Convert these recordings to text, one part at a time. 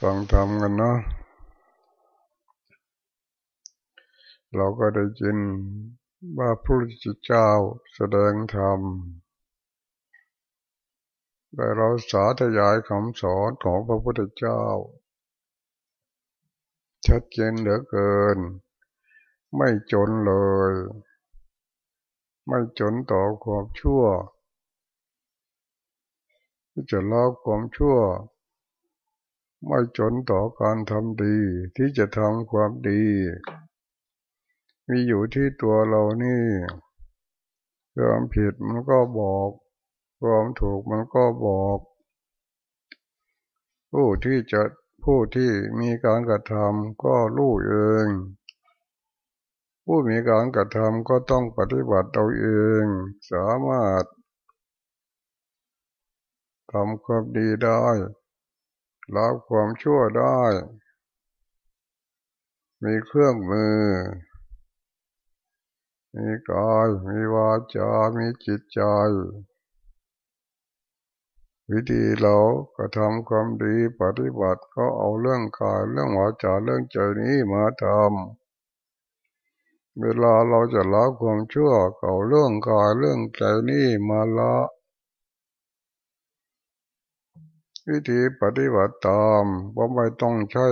ฟังธรรมกันเนาะเราก็ได้ยินว่าพระพุทธเจ้าแสดงธรรมแต่เราสาธยายคำสอนของพระพุทธเจ้า ชัดเจนเหลือเกิน ไม่จนเลย ไม่จนต่อความชั่วที่จะลบความชั่ว ไม่จนต่อการทำดีที่จะทำความดี มีอยู่ที่ตัวเรานี่ความผิดมันก็บอกความถูกมันก็บอก ผู้ที่จะผู้ที่มีการกระทำก็รู้เอง ผู้มีการกระทำก็ต้องปฏิบัติตัวเอง สามารถทำความดีได้ ละความชั่วได้ มีเครื่องมือ มีกาย มีวาจา มีจิตใจ วิธีเราก็ทำความดีปฏิบัติก็เอาเรื่องกายเรื่องวาจาเรื่องใจนี้มาทำเวลาเราจะละความชั่วเอาเรื่องกายเรื่องใจนี้มาละ วิธีปฏิบัติตามว่าไม่ต้องใช้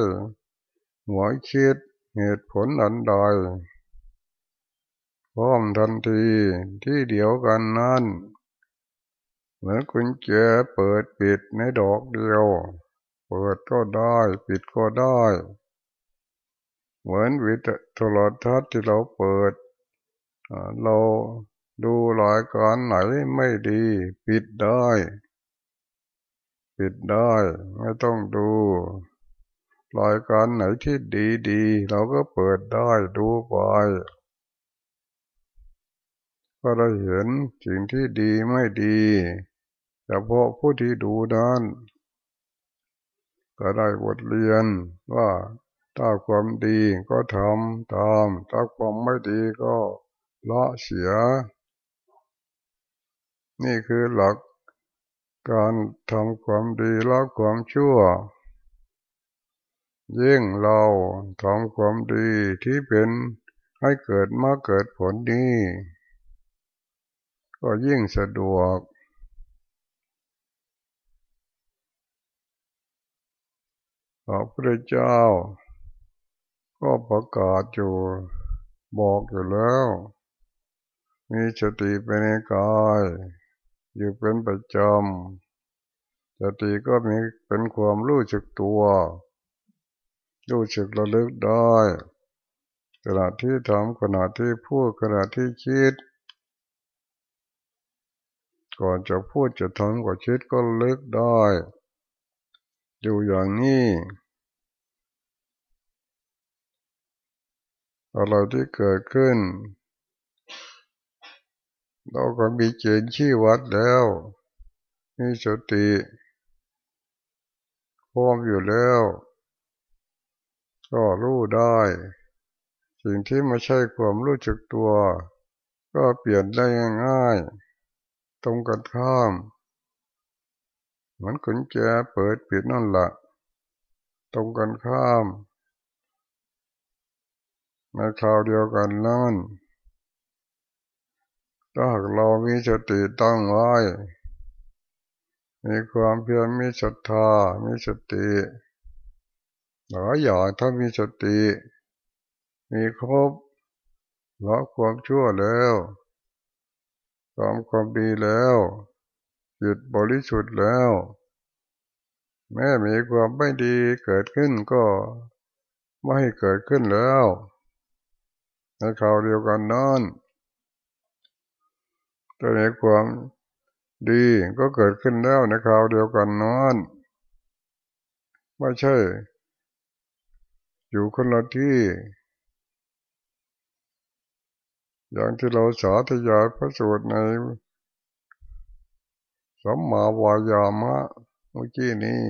หัวคิดเหตุผลอันใดพร้อมทันทีที่เดียวกันนั้นเหมือนกุญแจเปิดปิดในดอกเดียว เปิดก็ได้ปิดก็ได้ เหมือนวิทโทรทัศน์ที่เราเปิด เราดูรายการไหนไม่ดี ปิดได้ ปิดได้ไม่ต้องดูรายการไหนที่ดีๆ เราก็เปิดได้ดูไปก็ได้เห็นสิ่งที่ดีไม่ดีเฉพาะผู้ที่ดูนั้นก็ได้บทเรียนว่าถ้าความดีก็ทำตามถ้าความไม่ดีก็ละเสีย นี่คือหลัก การทำความดีละความชั่ว ยิ่งเราทำความดีที่เป็นให้เกิดมาเกิดผลดี ก็ยิ่งสะดวก พระพุทธเจ้า ก็ประกาศอยู่บอกอยู่แล้ว มีสติเป็นในกาย อยู่เป็นประจำสติก็มีเป็นความรู้สึกตัว รู้สึกระลึกได้ขณะที่ทำขณะที่พูดขณะที่คิด ก่อนจะพูดจะทำก่อนคิดก็ลึกได้ อยู่อย่างนี้อะไรที่เกิดขึ้น เราก็มีเกณฑ์ชี้วัดแล้ว มีสติพร้อมอยู่แล้ว ก็รู้ได้ สิ่งที่ไม่ใช่ความรู้จักตัว ก็เปลี่ยนได้ง่ายๆตรงกันข้ามเหมือนกุญแจเปิดปิดนั่นแหละตรงกันข้ามในคราวเดียวกันนั่น ถ้าหากเรามีสติตั้งไว้ มีความเพียรมีศรัทธา มีสติหลายอย่างถ้ามีสติ มีครบละความชั่วแล้วทำความดีแล้วจิตบริสุทธิ์แล้ว แม้มีความไม่ดีเกิดขึ้นก็ไม่เกิดขึ้นแล้วในคราวเดียวกันนั้น จะมีความดีก็เกิดขึ้นแล้วในคราวเดียวกันนอนไม่ใช่ อยู่คนละที่ อย่างที่เราสาธยายพระสูตรในสัมมาวายามะเมื่อกี้นี้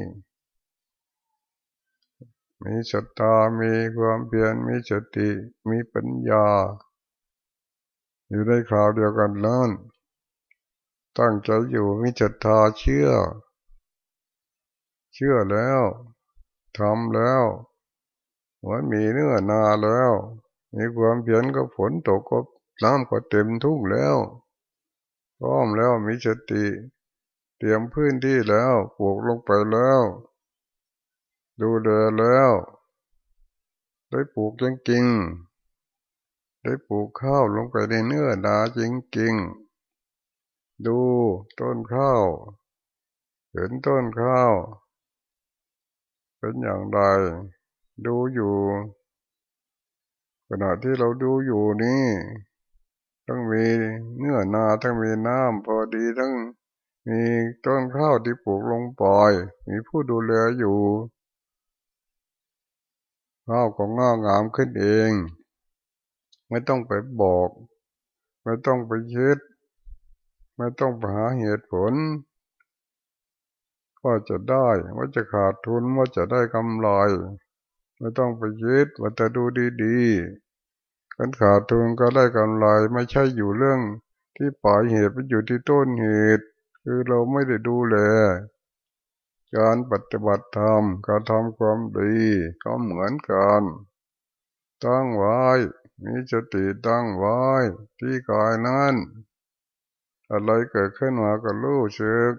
มีสตามีความเพียรมีสติ มีปัญญา อยู่ในคราวเดียวกันนั้น ตั้งใจอยู่มีศรัทธาเชื่อ เชื่อแล้วทำแล้วมือนมีเนื้อนาแล้ว มีความเพียรก็ฝนตกก็น้ำก็เต็มทุ่งแล้วพร้อมแล้วมีสติ เตรียมพื้นที่แล้วปลูกลงไปแล้ว ดูแลแล้ว ได้ปลูกจริงๆได้ปลูกข้าวลงไปในเนื้อนาจริงๆ ดูต้นข้าวเห็นต้นข้าว เป็นอย่างไร ดูอยู่ ขณะที่เราดูอยู่นี่ต้องมีเนื้อนาทั้งมีน้ำพอดีทั้งมีต้นข้าวที่ปลูกลงปล่อย มีผู้ดูแลอยู่ข้าวก็งอกงามขึ้นเอง ไม่ต้องไปบอก ไม่ต้องไปยึด ไม่ต้องไปหาเหตุผล ว่าจะได้ว่าจะขาดทุนว่าจะได้กำไรไม่ต้องไปยึดว่าจะดูดีๆกันขาดทุนก็ได้กำไรไม่ใช่อยู่เรื่องที่ปลายเหตุไปอยู่ที่ต้นเหตุ คือเราไม่ได้ดูแลการปฏิบัติธรรมการทำความดีก็เหมือนกันตั้งไว้มีสติตั้งไว้ที่กายนั้น อะไรเกิดขึ้นมาก็รู้สึก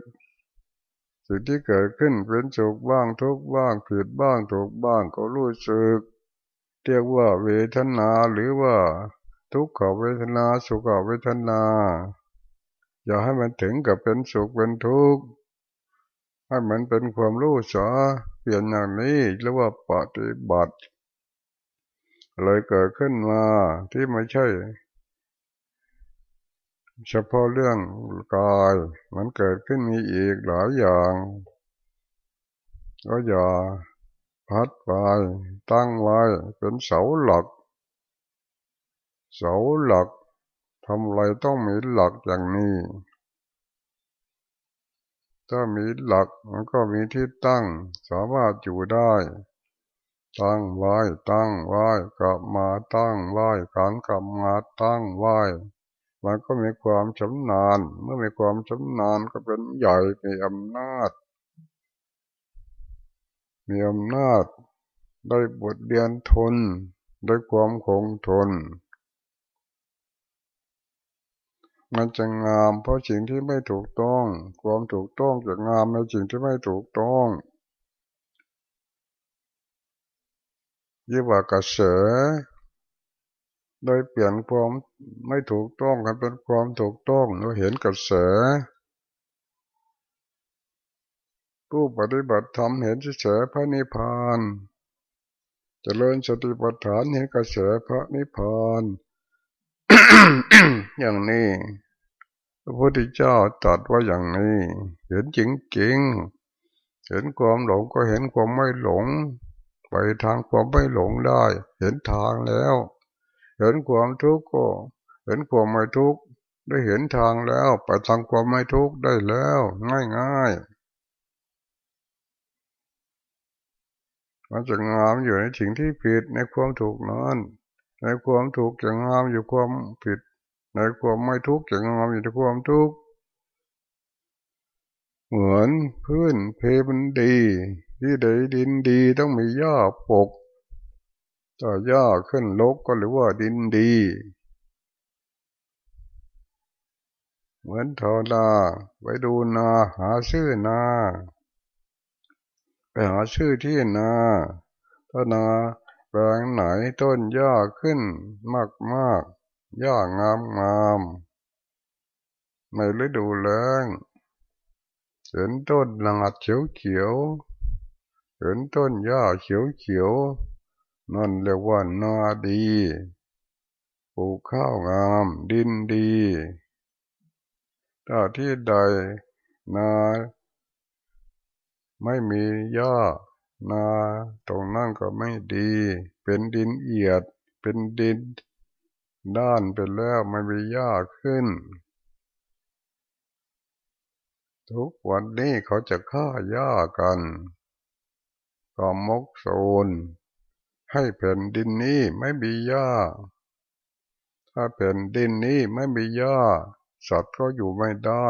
สิ่งที่เกิดขึ้นเป็นสุขบ้างทุกบ้างผิดบ้างถูกบ้างก็รู้สึกเรียกว่าเวทนาหรือว่า ทุกขเวทนาสุขเวทนา อย่าให้มันถึงกับเป็นสุขเป็นทุกข์ให้มันเป็นความรู้สาเปลี่ยนอย่างนี้เรียกว่าปฏิบัติเลยเกิดขึ้นมาที่ไม่ใช่ เฉพาะเรื่องกายมันเกิดขึ้นมีอีกหลายอย่าง ก็อย่าพัดไปตั้งไว้เป็นเสาหลัก เสาหลักทำอะไรต้องมีหลักอย่างนี้ ถ้ามีหลักมันก็มีที่ตั้ง สามารถอยู่ได้ ตั้งไว้ ตั้งไว้กลับมาตั้งไว้การกลับมาตั้งไว้ มันก็มีความชำนาญ เมื่อมีความชำนาญก็เป็นใหญ่มีอำนาจ มีอำนาจได้บทเรียนทนได้ความคงทน มันจะงามเพราะสิ่งที่ไม่ถูกต้อง ความถูกต้องจะงามในสิ่งที่ไม่ถูกต้องยี่ว่ากระเส โดยเปลี่ยนความไม่ถูกต้องให้เป็นความถูกต้องเราเห็นกระแส ผู้ปฏิบัติธรรมเห็นกระแสพระนิพพานจเจริญสติปัฏฐานเห็นกระแสพระนิพพานอย่างนี้พระพุทธเจ้าตรัสว่าอย่างนี้ เห็นจริงๆเห็นความหลงก็เห็นความไม่หลง ไปทางความไม่หลงได้ เห็นทางแล้ว เห็นความทุกข์ก็ เห็นความไม่ทุกข์ได้เห็นทางแล้วไปทางความไม่ทุกข์ได้แล้ว ง่ายง่ายมันจะงามอยู่ในสิ่งที่ผิดในความถูกนั้นในความถูกจะงามอยู่ความผิด ในความไม่ทุกข์จะงามอยู่ในความทุกข์เหมือนพื้นเพมันดี ที่ใดดินดีต้องมีหญ้าปก ถ้าหญ้าขึ้นลกก็หรือว่าดินดี เหมือนทอนาไปดูนาหาชื่อนา ไปหาชื่อที่นาถ้านาแปลงไหนต้นหญ้าขึ้นมากมากหญ้างามงามในฤดูแล้งเห็นต้นหลาดเขียวเขียวเห็นต้นหญ้าเขียวเขียว นั่นเรียกว่านาดีปลูกข้าวงาม ดินดีถ้าที่ใดนาไม่มีหญ้านาตรงนั้นก็ไม่ดี เป็นดินเอียด เป็นดิน ด้านเป็นแล้วไม่มีหญ้าขึ้น ทุกวันนี้เขาจะฆ่าหญ้ากันก็มกโซน ให้แผ่นดินนี้ไม่มีหญ้า ถ้าแผ่นดินนี้ไม่มีหญ้า สัตว์ก็อยู่ไม่ได้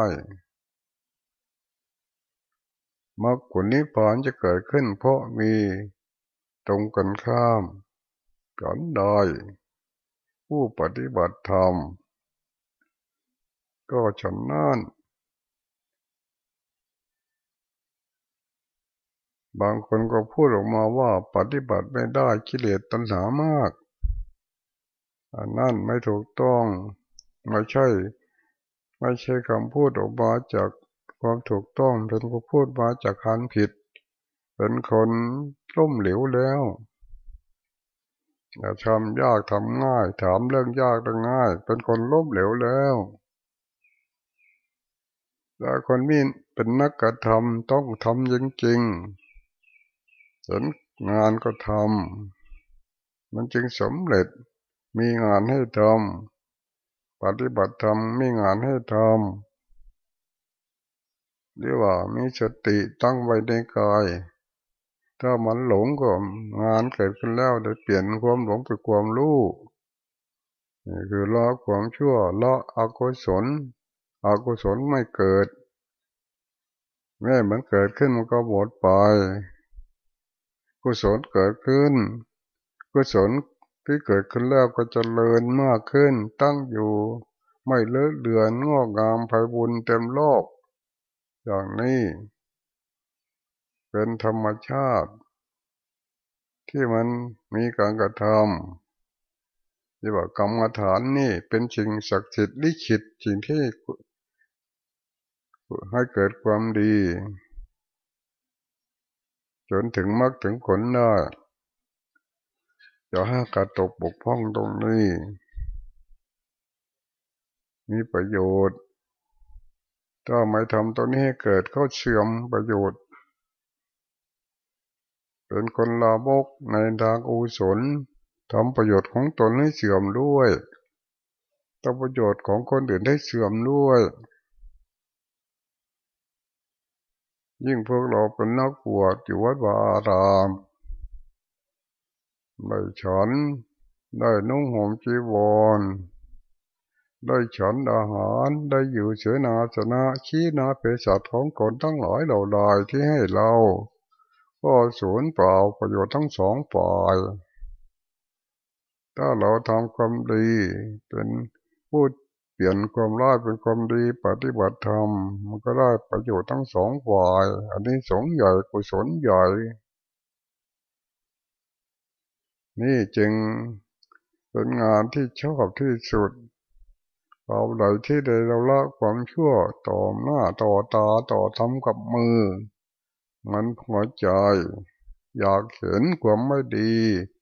มรรคผลนิพพานจะเกิดขึ้นเพราะมีตรงกันข้ามกันได้ผู้ปฏิบัติธรรม ก็ฉันนั่น บางคนก็พูดออกมาว่าปฏิบัติไม่ได้กิเลสตัณหามาก อันนั่นไม่ถูกต้องไม่ใช่ ไม่ใช่คำพูดออกมาจากความถูกต้องเป็นคำพูดมาจากการผิด เป็นคนล้มเหลวแล้วอย่าทำยากทำง่าย ถามเรื่องยากเรื่องง่าย เป็นคนล้มเหลวแล้วแต่คนมีเป็นนักกระทำต้องทำจริงๆ เห็นงานก็ทำมันจึงสำเร็จมีงานให้ทำปฏิบัติธรรมมีงานให้ทำเรียกว่ามีสติตั้งไว้ในกาย ถ้ามันหลงก็งานเกิดขึ้นแล้วได้เปลี่ยนความหลงเป็นความรู้นี่คือละความชั่วละอกุศลอกุศลไม่เกิด แม้มันเกิดขึ้นมันก็หมดไป กุศลเกิดขึ้น กุศลที่เกิดขึ้นแล้วก็จเจริญมากขึ้น ตั้งอยู่ ไม่เลอะเลือนงอกงามไพบุญเต็มโลก อย่างนี้ เป็นธรรมชาติ ที่มันมีการกระทำที่ว่ากรรมฐานนี่เป็นสิ่งศักดิ์สิทธิ์ลิขิตสิ่งที่ให้เกิดความดี จนถึงมรรคถึงผลได้อย่าให้กระตกบกพร่องตรงนี้ มีประโยชน์ ถ้าไม่ทำตรงนี้ให้เกิดเข้าเชื่อมประโยชน์ เป็นคนลาบกในทางอุศลทำประโยชน์ของตนให้เสื่อมด้วยทำประโยชน์ของคนอื่นให้เสื่อมด้วย ยิ่งพวกเราเป็นนักบวชอยู่วัดวาอารามได้ฉันได้นุ่งห่มจีวร ได้ฉันอาหารได้อยู่เสนาสนะชี้นาเภสัชของคนทั้งหลายเหล่าใดที่ให้เรา ก็สูญเปล่าประโยชน์ทั้งสองฝ่ายถ้าเราทำความดีเป็นพูด เปลี่ยนความร้ายเป็นความดีปฏิบัติธรรมมันก็ได้ประโยชน์ทั้งสองฝ่าย อันนี้สงใหญ่กุศลใหญ่ นี่จึงเป็นงานที่ชอบที่สุดเอาไหลที่ใดเราละความชั่วต่อหน้าต่อตาต่อทำกับมือ มันหัวใจ อยากเห็นความไม่ดี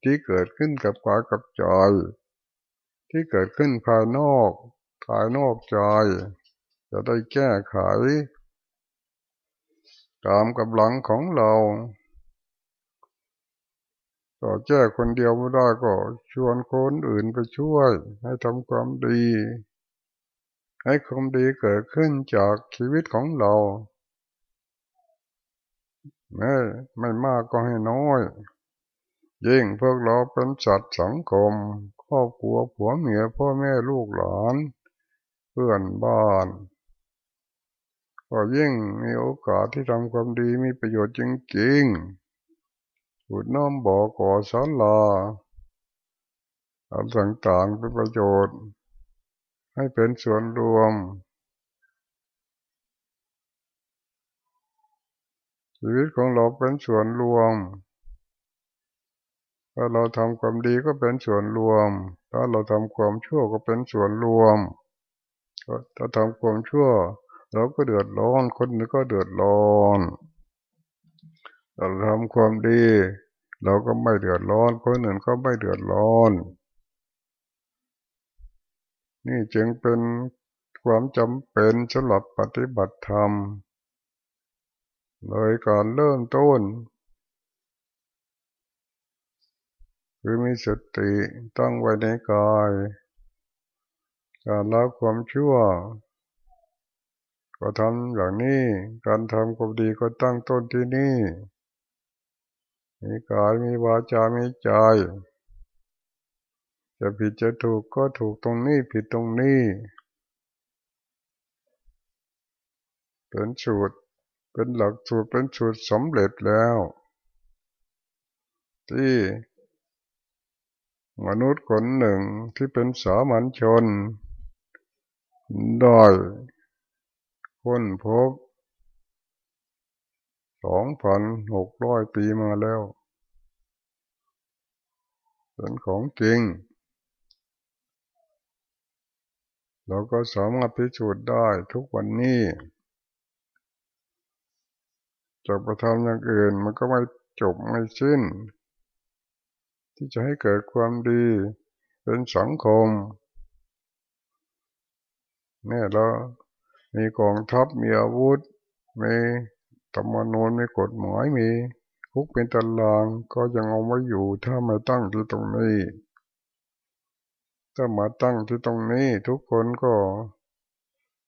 ที่เกิดขึ้นกับกายกับใจ ที่เกิดขึ้นภายนอก ภายนอกใจจะได้แก้ไข ตามกำลังของเราก็แก้คนเดียวไม่ได้ก็ชวนคนอื่นไปช่วย ให้ทำความดี ให้ความดีเกิดขึ้นจากชีวิตของเราแม้ไม่มากก็ให้น้อย ยิ่งพวกเราเป็นสัตว์สังคม ครอบครัวผัวเมียพ่อแม่ลูกหลาน เพื่อนบ้านก็ยิ่งมีโอกาสที่ทำความดีมีประโยชน์จริงๆขุดน้ำบ่อก่อสาลาอันต่างๆเป็นประโยชน์ ให้เป็นส่วนรวม ชีวิตของเราเป็นส่วนรวมถ้าเราทำความดีก็เป็นส่วนรวม ถ้าเราทำความชั่วก็เป็นส่วนรวม ถ้าทำความชั่ว เราก็เดือดร้อน คนอื่นก็เดือดร้อนเราทำความดี เราก็ไม่เดือดร้อน คนอื่นก็ไม่เดือดร้อน นี่จึงเป็นความจำเป็นสำหรับปฏิบัติธรรม เลยการเริ่มต้นคือมีสติตั้งไว้ในกาย การละความชั่ว ก็ทำอย่างนี้ การทำความดีก็ตั้งต้นที่นี่ มีกายมีวาจา มีใจ จะผิดจะถูกก็ถูกตรงนี้ผิดตรงนี้ เป็นสูตร เป็นหลักสูตร เป็นสูตรสำเร็จแล้ว ที่มนุษย์คนหนึ่งที่เป็นสามัญชน ได้ค้นพบสองพันหกร้อยปีมาแล้วเป็นของจริง เราก็สามารถพิสูจน์ได้ทุกวันนี้จะประทำอย่างอื่นมันก็ไม่จบไม่สิ้น ที่จะให้เกิดความดีเป็นสังคม เนี่ยเรามีกองทัพมีอาวุธมีธรรมนูญมีกฎหมายมีคุกเป็นตารางก็ยังเอาไว้อยู่ถ้าม่ตั้งที่ตรงนี้ถ้ามาตั้งที่ตรงนี้ทุกคนก็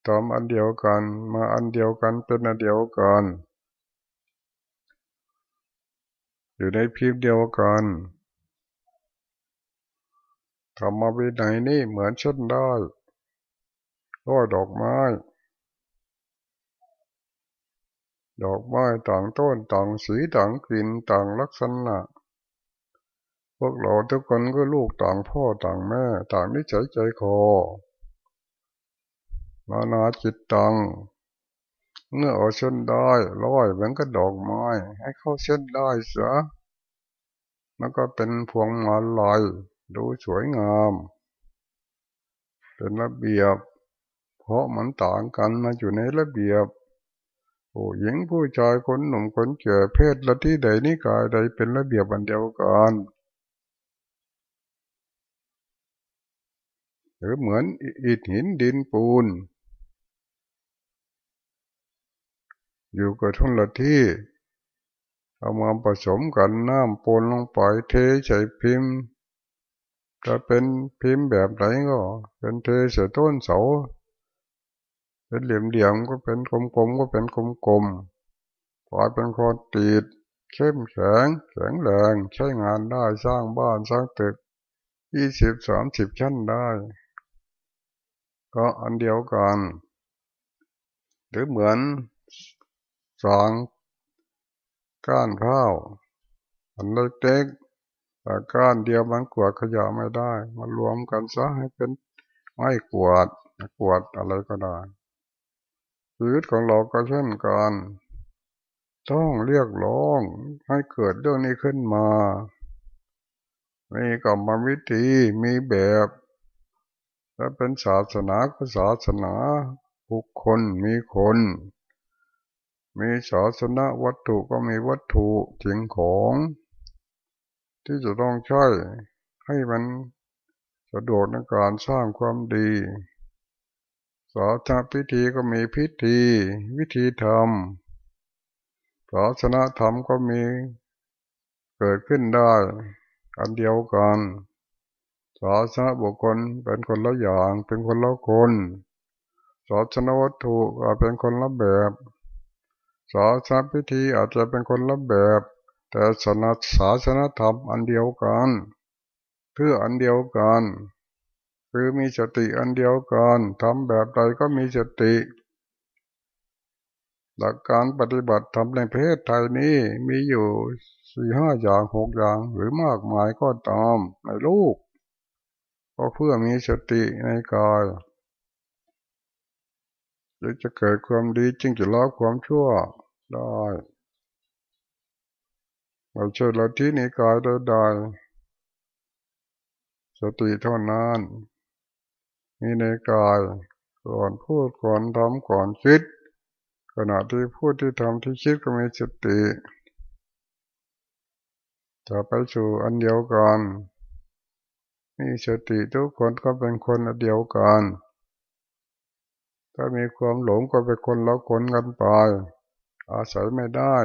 ทำอันเดียวกันมาอันเดียวกันเป็นอันเดียวกันอยู่ในพีบเดียวกันทำมาวิไหนนี่เหมือนเช่นได้ ร้อยดอกไม้ ดอกไม้ต่างต้นต่างสีต่างกลิ่นต่างลักษณะ พวกเราทุกคนก็ลูกต่างพ่อต่างแม่ ต่างนิสัยใจคอนานาจิตตังเมื่อเอาเส้นได้ร้อยมันก็ดอกไม้ ให้เข้าเส้นได้เสียมันก็เป็นพวงมาลัยดูสวยงาม เป็นระเบียบ เพราะมันต่างกันมาอยู่ในระเบียบผู้หญิงผู้ชายคนหนุ่มคนแก่เพศละที่ใดนิกายใดเป็นระเบียบอันเดียวกันหรือเหมือนอิฐหินดินปูน อยู่กับทุนละที่ เอามาผสมกันน้ำปนลงไปเทใส่พิมพ์ถ้าเป็นพิมพ์แบบไหนก็ เป็นเทใส่ต้นเสา เป็นเหลี่ยมเหลี่ยมก็เป็นกลมๆก็เป็นกลมๆกลายเป็นคนติดเข้มแข็งแข็งแรงใช้งานได้สร้างบ้านสร้างตึกยี่สิบสามสิบชั้นได้ ก็อันเดียวกัน หรือเหมือนสองก้านข้าวอันเล็กๆแต่ก้านเดียวมันกวาดขยะไม่ได้มารวมกันซะให้เป็นไม้กวาดกวาดอะไรก็ได้ ชีวิตของเราก็เช่นกันต้องเรียกร้องให้เกิดเรื่องนี้ขึ้นมา มีกรรมวิธีมีแบบถ้าเป็นศาสนาก็ศาสนาบุคคลมีคน มีศาสนาวัตถุก็มีวัตถุสิ่งของ ที่จะต้องใช้ให้มันสะดวกในการสร้างความดี ศาสนาพิธีก็มีพิธี วิธีทำศาสนาธรรมก็มีเกิดขึ้นได้อันเดียวกันศาสนาบุคคลเป็นคนละอย่างเป็นคนละคนศาสนาวัตถุก็เป็นคนละแบบศาสนาพิธีอาจจะเป็นคนละแบบ แต่ศาสนาศาสนาธรรมอันเดียวกัน เพื่ออันเดียวกัน คือมีสติอันเดียวกันทำแบบใดก็มีสติ หลักการปฏิบัติทำในประเทศไทยนี้มีอยู่สี่ห้าอย่างหกอย่างหรือมากมายก็ตามในลูกก็เพื่อมีสติในกายจะจะเกิดความดีจึงจะละความชั่วได้เราเชื่อเราที่นี้กายได้ได้สติเท่านั้น มีในกายก่อนพูดก่อนทำก่อนคิด ขณะที่พูดที่ทำที่คิดก็มีสติจะไปสู่อันเดียวกันมีสติทุกคนก็เป็นคนอันเดียวกันถ้ามีความหลงก็เป็นคนละคนกันไป อาศัยไม่ได้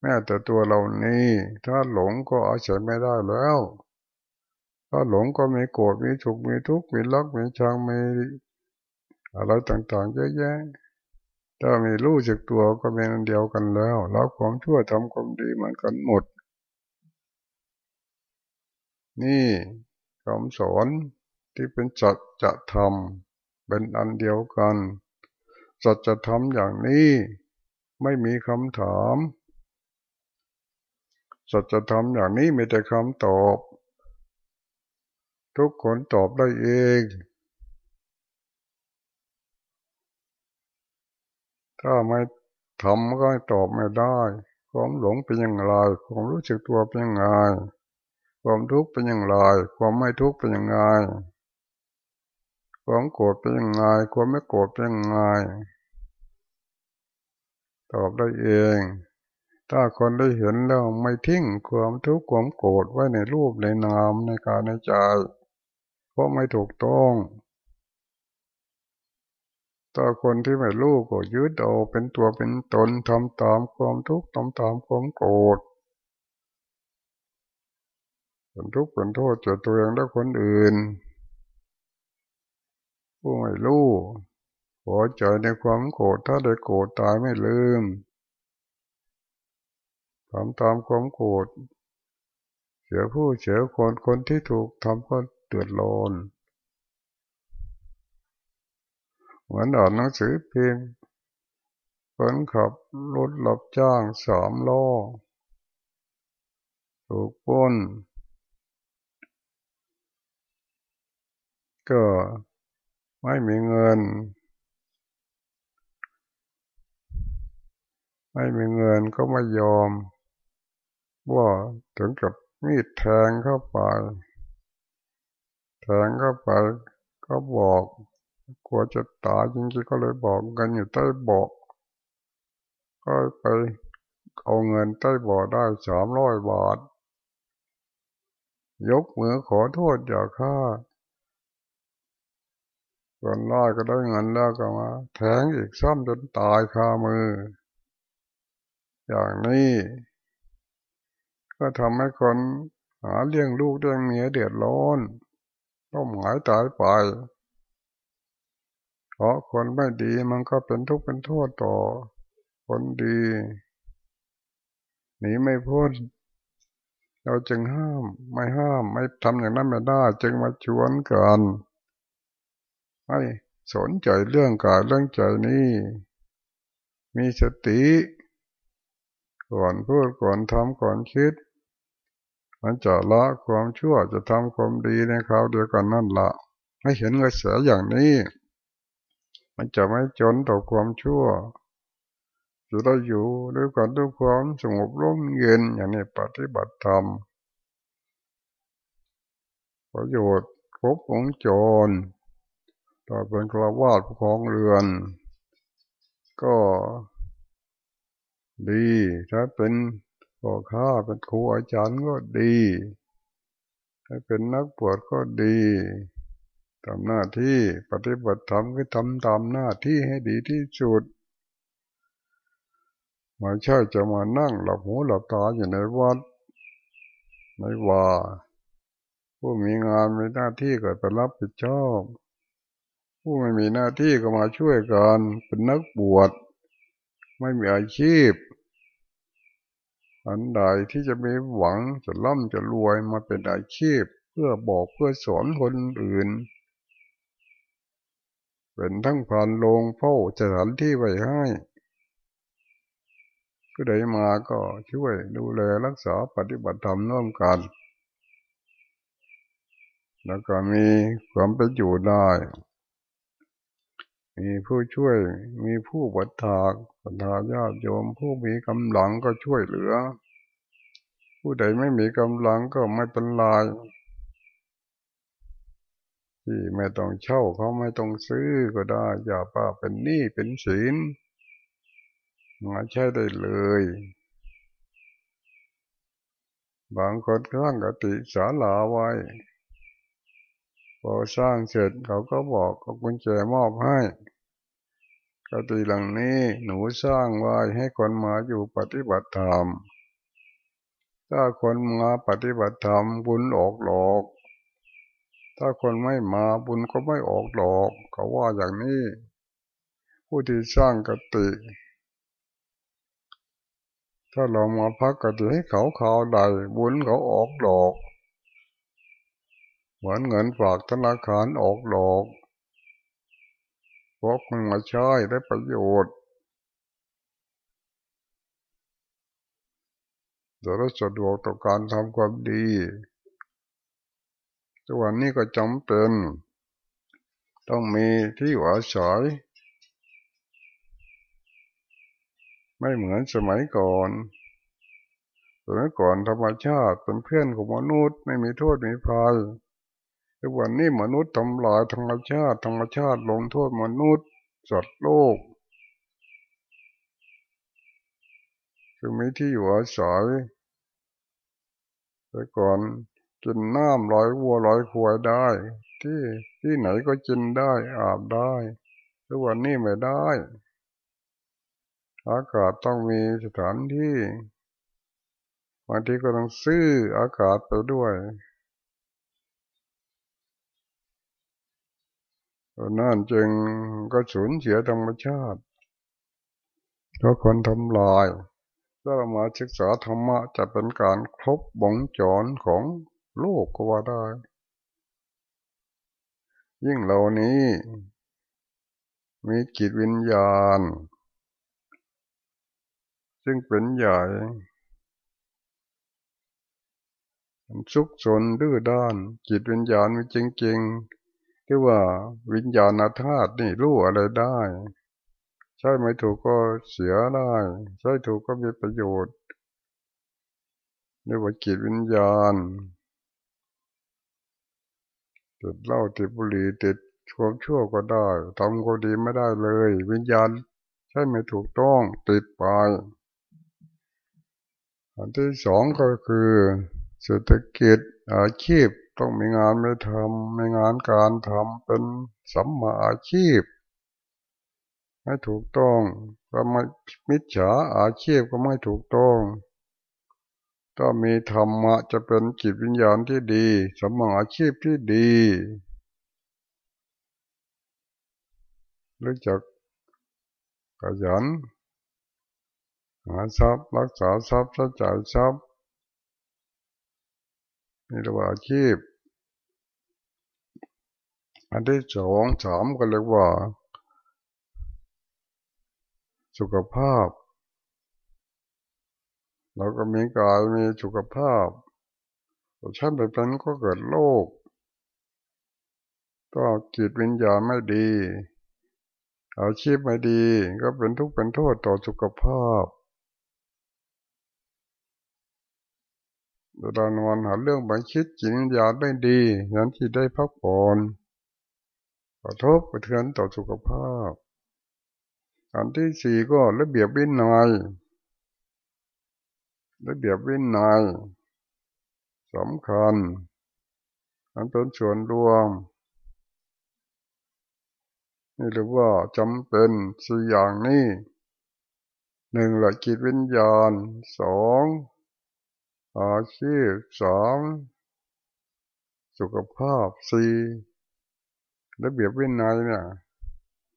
แม้แต่ตัวเรานี้ ถ้าหลงก็อาศัยไม่ได้แล้ว ถ้าหลงก็มีโกรธมีสุขมีทุกข์มีรักมีชังมีอะไรต่างๆเยอะแยะถ้ามีรู้จักตัวก็เป็นอันเดียวกันแล้วแล้วความชั่วทำความดีมันกันหมด นี่คำสอนที่เป็นจัดจะทำเป็นอันเดียวกันสัจธรรมอย่างนี้ไม่มีคำถาม สัจธรรมอย่างนี้มีแต่คำตอบ ทุกคนตอบได้เอง ถ้าไม่ทำก็ตอบไม่ได้ ความหลงเป็นอย่างไร ความรู้สึกตัวเป็นอยังไงความทุกข์เป็นอย่างไร ความไม่ทุกข์เป็นอยังไงความโกรธเป็นอยังไงความไม่โกรธเป็นอยังไงตอบได้เอง ถ้าคนได้เห็นแล้วไม่ทิ้งความทุกข์ความโกรธไว้ในรูปในนามในกายในใจ เพราะไม่ถูกต้องถ้าคนที่ไม่รู้ก็ยึดเอาเป็นตัวเป็นตนทำตามความทุกข์ทำตามความโกรธเป็นทุกข์เป็นโทษเจอตัวเองและคนอื่น ผู้ไม่รู้พอใจในความโกรธถ้าได้โกรธตายไม่ลืมทำตามความโกรธเสียผู้เสียคนคนที่ถูกทำก็ เดือดร้อนเหมือนอ่านหนังสือเพียงคนขับรถหลับจ้างสามล้อถูกป้น ก็ไม่มีเงิน ไม่มีเงินก็ไม่ยอม ว่าถึงกับมีดแทงเข้าไป แทงเข้าไปก็บอก กลัวจะตายจริงๆก็เลยบอกกันอยู่ใต้บอกก็ไปเอาเงินใต้บ่อได้สามร้อยบาท ยกมือขอโทษอย่าฆ่าคนร้ายก็ได้เงินแล้วก็มา แทงอีกซ้ำจนตายคามือ อย่างนี้ ก็ทำให้คนหาเลี้ยงลูกเลี้ยงเมียเดือดร้อน ต้องหายตายไป เพราะคนไม่ดีมันก็เป็นทุกข์เป็นโทษต่อ คนดีหนีไม่พ้นเราจึงห้ามไม่ห้ามไม่ทำอย่างนั้นไม่ได้ จึงมาชวนกันให้สนใจเรื่องกายเรื่องใจนี้ มีสติ ก่อนพูดก่อนทำก่อนคิด มันจะละความชั่วจะทำความดีในคราวเดียวกันนั่นละให้เห็นกระแสอย่างนี้ มันจะไม่จนต่อความชั่วจะได้อยู่ด้วยกันด้วยความสงบร่มเย็นอย่างนี้ปฏิบัติธรรมประโยชน์ครบวงจรต่อเป็นคราวาสผู้ครองเรือน ก็ดีถ้าเป็น พ่อข้าเป็นครูอาจารย์ก็ดีให้เป็นนักบวชก็ดีทำหน้าที่ปฏิบัติธรรมก็ทำตามหน้าที่ให้ดีที่สุดไม่ใช่จะมานั่งหลับหูหลับตาอยู่ในวัดไม่ว่าผู้มีงานมีหน้าที่ก็ไปรับผิดชอบ ผู้ไม่มีหน้าที่ก็มาช่วยกันเป็นนักบวช ไม่มีอาชีพ อันใดที่จะมีหวังจะร่ำจะรวยมาเป็นอาชีพ เพื่อบอกเพื่อสอนคนอื่น เป็นทั้งผ่านลงเฝ้าสถานที่ไว้ให้ผู้ใดมาก็ช่วยดูแลรักษาปฏิบัติธรรมร่วมกัน แล้วก็มีความเป็นอยู่ได้ มีผู้ช่วยมีผู้บัตถาก บัตถาญาติโยมผู้มีกำลังก็ช่วยเหลือ ผู้ใดไม่มีกำลังก็ไม่เป็นไรที่ไม่ต้องเช่าเขาไม่ต้องซื้อก็ได้ อย่าป้าเป็นหนี้เป็นศีลมาใช้ได้เลย บางคนข้างกติสาลาไว้ พอสร้างเสร็จเขาก็บอกเอากุญแจมอบให้ กติหลังนี้หนูสร้างไว้ให้คนมาอยู่ปฏิบัติธรรม ถ้าคนมาปฏิบัติธรรมบุญออกหลอก ถ้าคนไม่มาบุญก็ไม่ออกหลอกเขาว่าอย่างนี้ ผู้ที่สร้างกติ ถ้าเรามาพักกติให้เขาข่าวใดบุญเขาออกหลอก เหมือนเงินฝากธนาคารออกดอก พราะมันมาใช้ได้ประโยชน์จะได้สะดวกต่อการทำความดีทุกวันนี้ก็จำเป็น ต้องมีที่อยู่อาศัยไม่เหมือนสมัยก่อน สมัยก่อนธรรมชาติเป็นเพื่อนของมนุษย์ไม่มีโทษมีภัย ทุกวันนี้มนุษย์ทำลายธรรมชาติธรรมชาติลงโทษมนุษย์สัตว์โลกจึงมีที่อยู่อาศัยแต่ก่อนกินน้ำลอยวัวลอยควายได้ ที่ที่ไหนก็กินได้อาบได้ทุกวันนี้ไม่ได้อากาศต้องมีสถานที่ บางทีก็ต้องซื้ออากาศไปด้วย นั่นจึงก็สูญเสียธรรมชาติเพราะคนทำลาย ถ้าเรามาศึกษาธรรมะจะเป็นการครบวงจรของโลกก็ว่าได้ ยิ่งเหล่านี้ มีจิตวิญญาณ ซึ่งเป็นใหญ่สุกสนดื้อด้าน จิตวิญญาณมีจริง ๆ ที่ว่าวิญญาณธาตุนี่รู้อะไรได้ ใช่ไม่ถูกก็เสียได้ ใช่ถูกก็มีประโยชน์เรียกว่าจิตวิญญาณติดเหล้าติดบุหรี่ติดชั่วชั่วก็ได้ทำก็ดีไม่ได้เลย วิญญาณใช่ไม่ถูกต้องติดไปอันที่สองก็คือเศรษฐกิจอาชีพ ต้องมีงานไม่ทำไม่งานการทำเป็นสัมมาอาชีพไม่ถูกต้องก็ไม่มิจฉาอาชีพก็ไม่ถูกต้องถ้ามีธรรมะจะเป็นจิตวิญญาณที่ดีสมองอาชีพที่ดีรู้จักขยันหาทรัพย์รักษาทรัพย์ใช้จ่ายทรัพย์ นี่เรียกว่าอาชีพ อันที่สองสามก็เรียกว่า สุขภาพ เราก็มีกายมีสุขภาพแต่ฉันไปเป็นก็เกิดโรคก็จิตวิญญาณไม่ดี อาชีพไม่ดี ก็เป็นทุกข์เป็นโทษต่อสุขภาพ เวลานอนหาเรื่องบางคิดจิตวิญญาณไม่ดียันที่ได้พักผ่อนกระทบกระเทือนต่อสุขภาพ อันที่สี่ก็ระเบียบวินัยระเบียบวินัยสำคัญอันเป็นส่วนรวมนี่เรียกว่าจำเป็นสี่อย่างนี้หนึ่งลักจิตวิญญาณสอง อาชีพสามสุขภาพสี่ระเบียบวินัยเนี่ย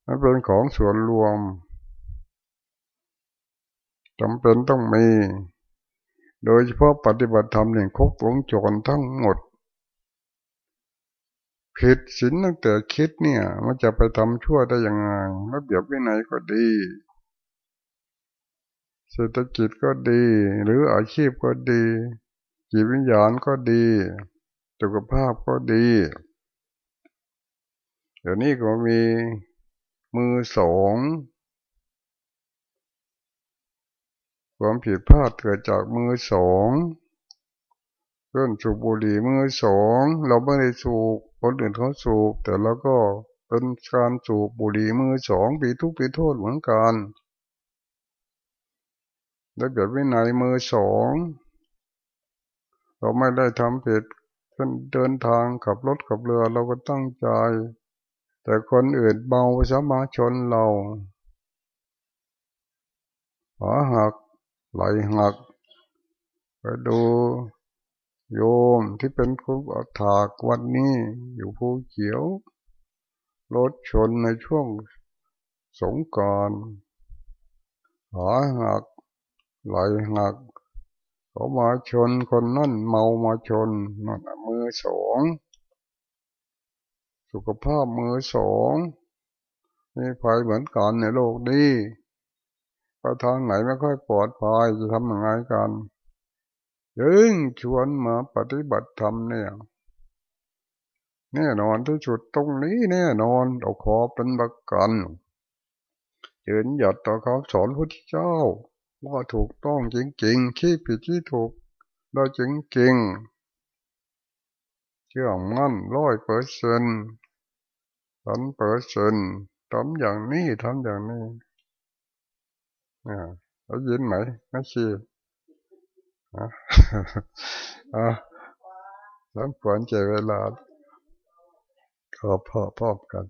มันเป็นของส่วนรวมจำเป็นต้องมี โดยเฉพาะปฏิบัติธรรมหนึ่งครบวงจรทั้งหมด ผิดศีลตั้งแต่คิดเนี่ย มันจะไปทำชั่วได้ยังไงระเบียบวินัยก็ดี เศรษฐกิจก็ดี หรืออาชีพก็ดีจิตวิญญาณก็ดีสุขภาพก็ดี เดี๋ยวนี้ก็มีมือสองความผิดพลาดเกิดจากมือสองเพื่อนสูบบุหรี่มือสองเราไม่ได้สูบคนอื่นเขาสูบแต่เราก็เป็นการสูบบุหรี่มือสองปีทุกปีโทษเหมือนกัน แล้วเกิดวินัยมือสองเราไม่ได้ทำผิดเดินทางขับรถขับเรือเราก็ตั้งใจ แต่คนอื่นเบาสมาชนเราขอหักไหลหักไปดูโยมที่เป็นคุกถากวันนี้อยู่ภูเขียว รถชนในช่วงสงการขาหัก ไหลหักเขามาชนคนนั่นเมามาชนนั่นมือสองสุขภาพมือสองมีภัยเหมือนกันในโลกนี้ไปทางไหนไม่ค่อยปลอดภัยจะทำยังไงกันยึงชวนมาปฏิบัติธรรมเนี่ยแน่นอนที่สุดตรงนี้แน่นอนเอาขอเป็นประกันยืนหยัดต่อคำสอนพระเจ้า ว่าถูกต้องจริงๆที่ผิดที่ถูกได้จริงๆ เชื่อมั่นร้อยเปอร์เซ็นต์พันเปอร์เซ็นต์ทำอย่างนี้ทำอย่างนี้อ่าได้ยินไหมไม่ชีอ่าสมควรใจเวลาขอพ่อพ่อกัน